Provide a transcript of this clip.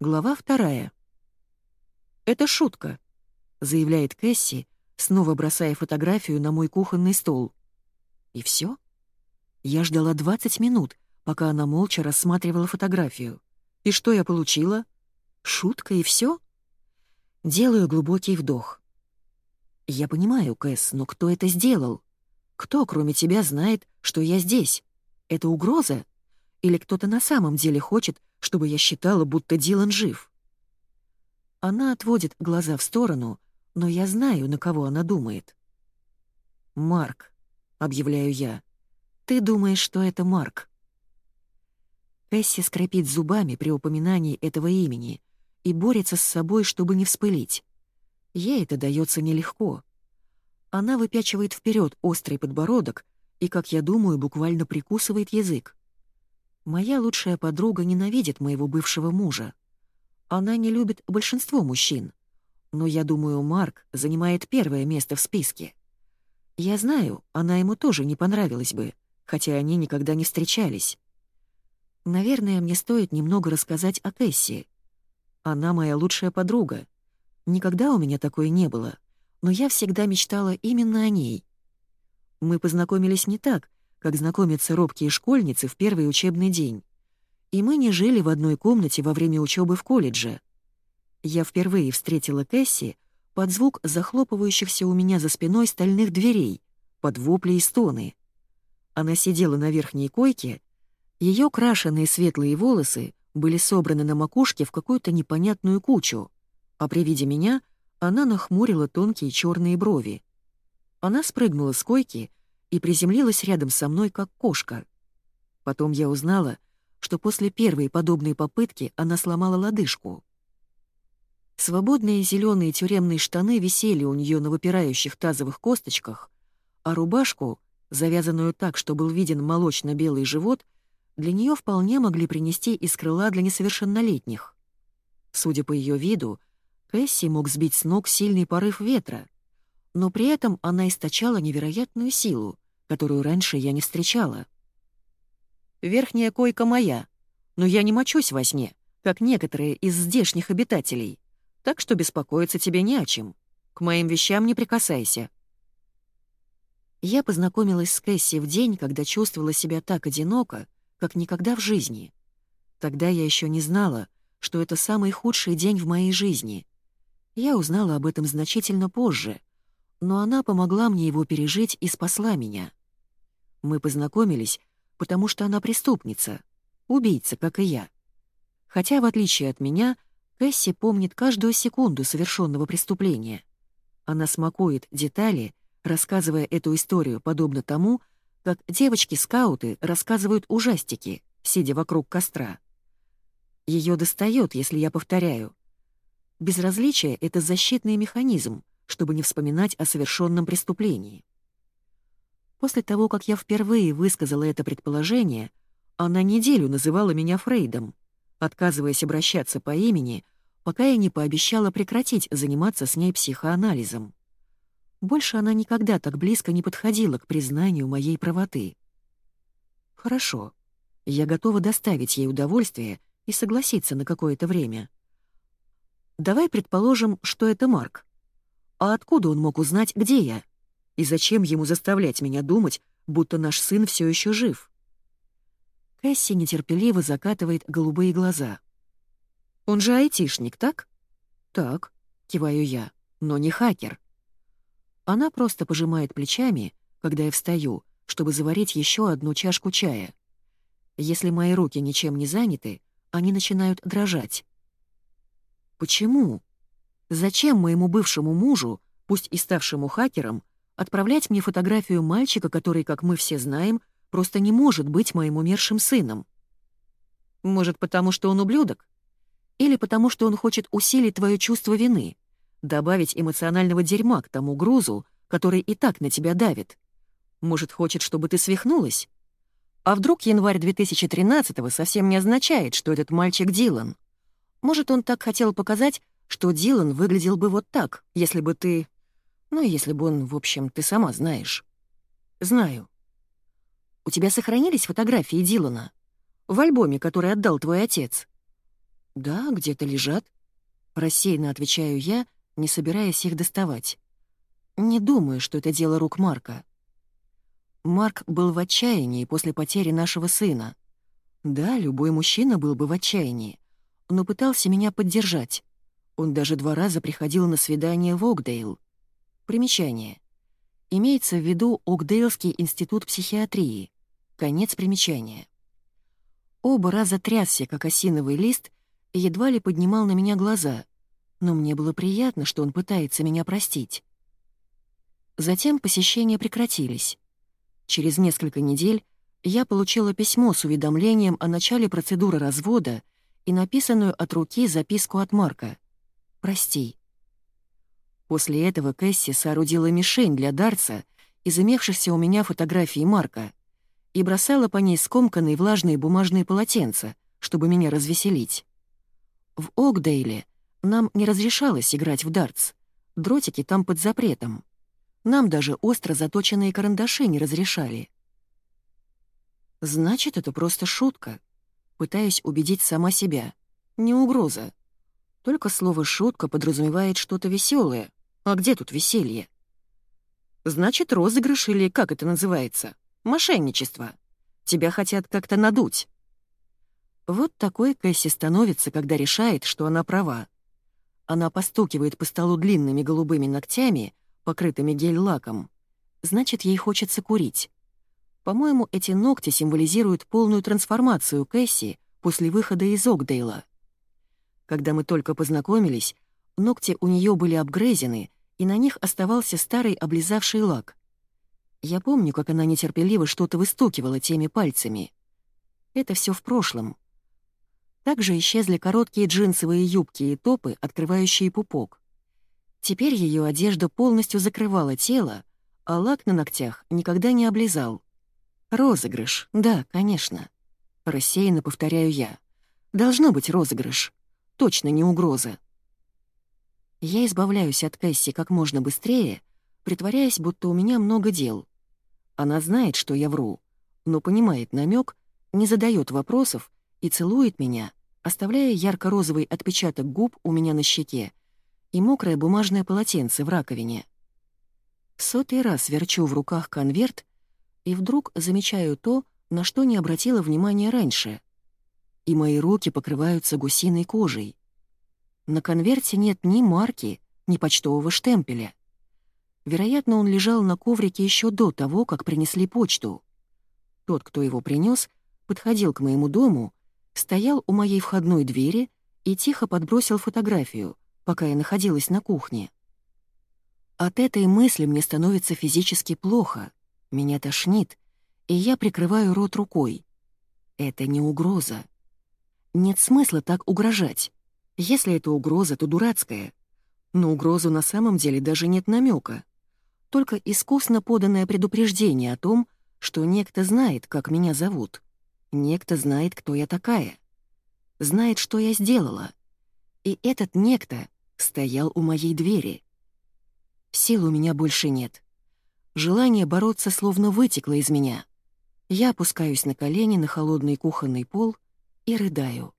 Глава вторая. «Это шутка», — заявляет Кэсси, снова бросая фотографию на мой кухонный стол. «И все? Я ждала 20 минут, пока она молча рассматривала фотографию. И что я получила? Шутка и все? Делаю глубокий вдох. Я понимаю, Кэс, но кто это сделал? Кто, кроме тебя, знает, что я здесь? Это угроза? Или кто-то на самом деле хочет, чтобы я считала, будто Дилан жив?» Она отводит глаза в сторону, но я знаю, на кого она думает. «Марк», — объявляю я. «Ты думаешь, что это Марк?» Кэсси скрипит зубами при упоминании этого имени и борется с собой, чтобы не вспылить. Ей это дается нелегко. Она выпячивает вперед острый подбородок и, как я думаю, буквально прикусывает язык. Моя лучшая подруга ненавидит моего бывшего мужа. Она не любит большинство мужчин. Но я думаю, Марк занимает первое место в списке. Я знаю, она ему тоже не понравилась бы, хотя они никогда не встречались. Наверное, мне стоит немного рассказать о Кэсси. Она моя лучшая подруга. Никогда у меня такой не было, но я всегда мечтала именно о ней. Мы познакомились не так, как знакомятся робкие школьницы в первый учебный день. И мы не жили в одной комнате во время учебы в колледже. Я впервые встретила Кэсси под звук захлопывающихся у меня за спиной стальных дверей, под вопли и стоны. Она сидела на верхней койке, ее крашеные светлые волосы были собраны на макушке в какую-то непонятную кучу, а при виде меня она нахмурила тонкие черные брови. Она спрыгнула с койки и приземлилась рядом со мной, как кошка. Потом я узнала, что после первой подобной попытки она сломала лодыжку. Свободные зеленые тюремные штаны висели у нее на выпирающих тазовых косточках, а рубашку, завязанную так, что был виден молочно-белый живот, для нее вполне могли принести из крыла для несовершеннолетних. Судя по ее виду, Кэсси мог сбить с ног сильный порыв ветра, но при этом она источала невероятную силу, которую раньше я не встречала. Верхняя койка моя, но я не мочусь во сне, как некоторые из здешних обитателей, так что беспокоиться тебе не о чем. К моим вещам не прикасайся. Я познакомилась с Кэсси в день, когда чувствовала себя так одиноко, как никогда в жизни. Тогда я еще не знала, что это самый худший день в моей жизни. Я узнала об этом значительно позже — но она помогла мне его пережить и спасла меня. Мы познакомились, потому что она преступница, убийца, как и я. Хотя, в отличие от меня, Кэсси помнит каждую секунду совершенного преступления. Она смакует детали, рассказывая эту историю подобно тому, как девочки-скауты рассказывают ужастики, сидя вокруг костра. Ее достает, если я повторяю. Безразличие — это защитный механизм, чтобы не вспоминать о совершенном преступлении. После того, как я впервые высказала это предположение, она неделю называла меня Фрейдом, отказываясь обращаться по имени, пока я не пообещала прекратить заниматься с ней психоанализом. Больше она никогда так близко не подходила к признанию моей правоты. Хорошо, я готова доставить ей удовольствие и согласиться на какое-то время. Давай предположим, что это Марк. А откуда он мог узнать, где я? И зачем ему заставлять меня думать, будто наш сын все еще жив? Кэсси нетерпеливо закатывает голубые глаза. «Он же айтишник, так?» «Так», — киваю я, — «но не хакер». Она просто пожимает плечами, когда я встаю, чтобы заварить еще одну чашку чая. Если мои руки ничем не заняты, они начинают дрожать. «Почему?» Зачем моему бывшему мужу, пусть и ставшему хакером, отправлять мне фотографию мальчика, который, как мы все знаем, просто не может быть моим умершим сыном? Может, потому что он ублюдок? Или потому что он хочет усилить твое чувство вины, добавить эмоционального дерьма к тому грузу, который и так на тебя давит? Может, хочет, чтобы ты свихнулась? А вдруг январь 2013-го совсем не означает, что этот мальчик Дилан? Может, он так хотел показать, что Дилан выглядел бы вот так, если бы ты... Ну, если бы он, в общем, ты сама знаешь. Знаю. У тебя сохранились фотографии Дилана? В альбоме, который отдал твой отец? «Да, где-то лежат», — рассеянно отвечаю я, не собираясь их доставать. «Не думаю, что это дело рук Марка». Марк был в отчаянии после потери нашего сына. Да, любой мужчина был бы в отчаянии, но пытался меня поддержать. Он даже два раза приходил на свидание в Окдейл. Примечание. Имеется в виду Окдейлский институт психиатрии. Конец примечания. Оба раза трясся, как осиновый лист, и едва ли поднимал на меня глаза, но мне было приятно, что он пытается меня простить. Затем посещения прекратились. Через несколько недель я получила письмо с уведомлением о начале процедуры развода и написанную от руки записку от Марка. «Прости». После этого Кэсси соорудила мишень для Дарца из имевшихся у меня фотографий Марка и бросала по ней скомканные влажные бумажные полотенца, чтобы меня развеселить. В Окдейле нам не разрешалось играть в дартс. Дротики там под запретом. Нам даже остро заточенные карандаши не разрешали. Значит, это просто шутка. Пытаюсь убедить сама себя. Не угроза. Только слово «шутка» подразумевает что-то веселое. А где тут веселье? Значит, розыгрыш или как это называется? Мошенничество. Тебя хотят как-то надуть. Вот такой Кэсси становится, когда решает, что она права. Она постукивает по столу длинными голубыми ногтями, покрытыми гель-лаком. Значит, ей хочется курить. По-моему, эти ногти символизируют полную трансформацию Кэсси после выхода из Окдейла. Когда мы только познакомились, ногти у нее были обгрызены, и на них оставался старый облизавший лак. Я помню, как она нетерпеливо что-то выстукивала теми пальцами. Это все в прошлом. Также исчезли короткие джинсовые юбки и топы, открывающие пупок. Теперь ее одежда полностью закрывала тело, а лак на ногтях никогда не облизал. «Розыгрыш, да, конечно». Рассеянно повторяю я. «Должно быть розыгрыш. Точно не угроза». Я избавляюсь от Кэсси как можно быстрее, притворяясь, будто у меня много дел. Она знает, что я вру, но понимает намек, не задает вопросов и целует меня, оставляя ярко-розовый отпечаток губ у меня на щеке и мокрое бумажное полотенце в раковине. Сотый раз верчу в руках конверт и вдруг замечаю то, на что не обратила внимания раньше. И мои руки покрываются гусиной кожей. На конверте нет ни марки, ни почтового штемпеля. Вероятно, он лежал на коврике еще до того, как принесли почту. Тот, кто его принес, подходил к моему дому, стоял у моей входной двери и тихо подбросил фотографию, пока я находилась на кухне. От этой мысли мне становится физически плохо — меня тошнит, и я прикрываю рот рукой. Это не угроза. Нет смысла так угрожать. Если это угроза, то дурацкая. Но угрозу на самом деле даже нет намека. Только искусно поданное предупреждение о том, что некто знает, как меня зовут. Некто знает, кто я такая. Знает, что я сделала. И этот некто стоял у моей двери. Сил у меня больше нет. Желание бороться словно вытекло из меня. Я опускаюсь на колени на холодный кухонный пол и рыдаю.